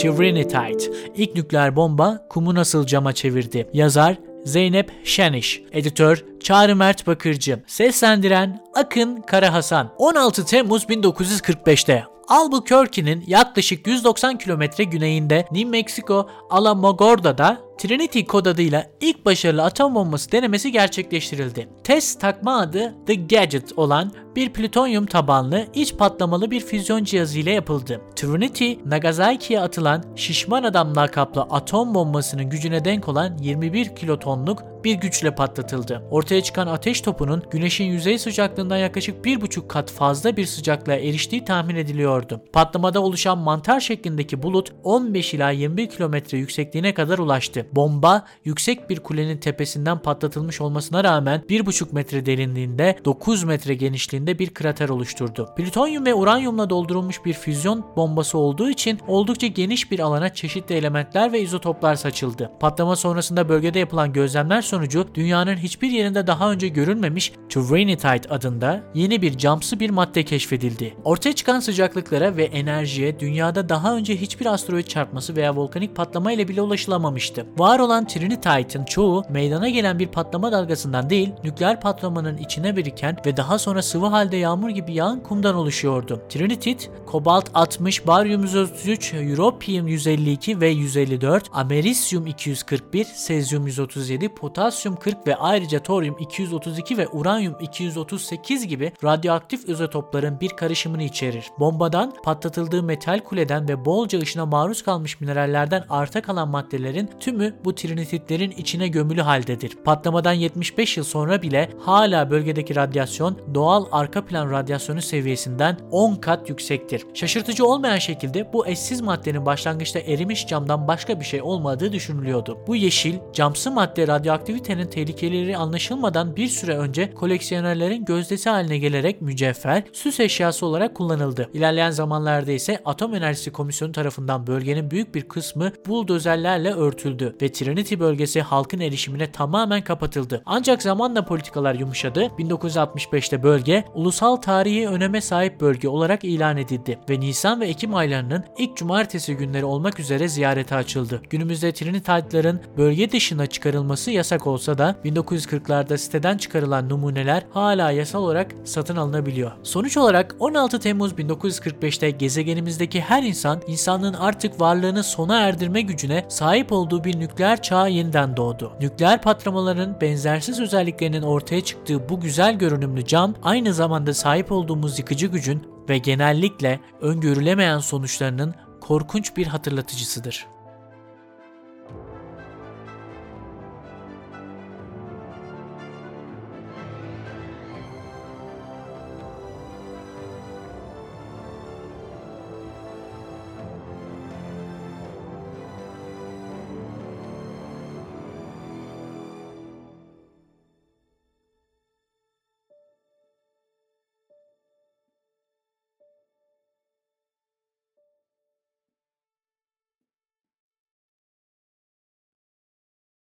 Trinitite. İlk nükleer bomba kumu nasıl cama çevirdi? Yazar Zeynep Şeniş, editör Çağrı Mert Bakırcı, seslendiren Akın Kara Hasan. 16 Temmuz 1945'te Albuquerque'nin yaklaşık 190 kilometre güneyinde New Mexico Alamogordo'da Trinity kod adıyla ilk başarılı atom bombası denemesi gerçekleştirildi. Test takma adı The Gadget olan bir plütonyum tabanlı iç patlamalı bir füzyon cihazı ile yapıldı. Trinity, Nagasaki'ye atılan şişman adam lakaplı atom bombasının gücüne denk olan 21 kilotonluk bir güçle patlatıldı. Ortaya çıkan ateş topunun güneşin yüzey sıcaklığından yaklaşık 1,5 kat fazla bir sıcaklığa eriştiği tahmin ediliyordu. Patlamada oluşan mantar şeklindeki bulut 15 ila 21 kilometre yüksekliğine kadar ulaştı. Bomba yüksek bir kulenin tepesinden patlatılmış olmasına rağmen 1,5 metre derinliğinde 9 metre genişliğinde bir krater oluşturdu. Plütonyum ve uranyumla doldurulmuş bir füzyon bombası olduğu için oldukça geniş bir alana çeşitli elementler ve izotoplar saçıldı. Patlama sonrasında bölgede yapılan gözlemler sonucu dünyanın hiçbir yerinde daha önce görülmemiş Trinitite adında yeni bir camsı bir madde keşfedildi. Ortaya çıkan sıcaklıklara ve enerjiye dünyada daha önce hiçbir asteroid çarpması veya volkanik patlama ile bile ulaşılamamıştı. Var olan Trinitite'ın çoğu meydana gelen bir patlama dalgasından değil, nükleer patlamanın içine biriken ve daha sonra sıvı halde yağmur gibi yağan kumdan oluşuyordu. Trinitite, kobalt 60, baryum 133, europium 152 ve 154, amerisyum 241, sezyum 137, potasyum 40 ve ayrıca toryum 232 ve uranyum 238 gibi radyoaktif izotopların bir karışımını içerir. Bombadan, patlatıldığı metal kuleden ve bolca ışına maruz kalmış minerallerden arta kalan maddelerin tümü bu trinititlerin içine gömülü haldedir. Patlamadan 75 yıl sonra bile hala bölgedeki radyasyon doğal arka plan radyasyonu seviyesinden 10 kat yüksektir. Şaşırtıcı olmayan şekilde bu eşsiz maddenin başlangıçta erimiş camdan başka bir şey olmadığı düşünülüyordu. Bu yeşil, camsı madde radyoaktivitenin tehlikeleri anlaşılmadan bir süre önce koleksiyonerlerin gözdesi haline gelerek mücevher, süs eşyası olarak kullanıldı. İlerleyen zamanlarda ise Atom Enerjisi Komisyonu tarafından bölgenin büyük bir kısmı buldozerlerle örtüldü ve Trinity bölgesi halkın erişimine tamamen kapatıldı. Ancak zamanla politikalar yumuşadı. 1965'te bölge ulusal tarihi öneme sahip bölge olarak ilan edildi ve Nisan ve Ekim aylarının ilk cumartesi günleri olmak üzere ziyarete açıldı. Günümüzde Trinitite'ların bölge dışına çıkarılması yasak olsa da 1940'larda siteden çıkarılan numuneler hala yasal olarak satın alınabiliyor. Sonuç olarak 16 Temmuz 1945'te gezegenimizdeki her insan insanlığın artık varlığını sona erdirme gücüne sahip olduğu bir nükleer çağa yeniden doğdu. Nükleer patlamaların benzersiz özelliklerinin ortaya çıktığı bu güzel görünümlü cam aynı zamanda sahip olduğumuz yıkıcı gücün ve genellikle öngörülemeyen sonuçlarının korkunç bir hatırlatıcısıdır.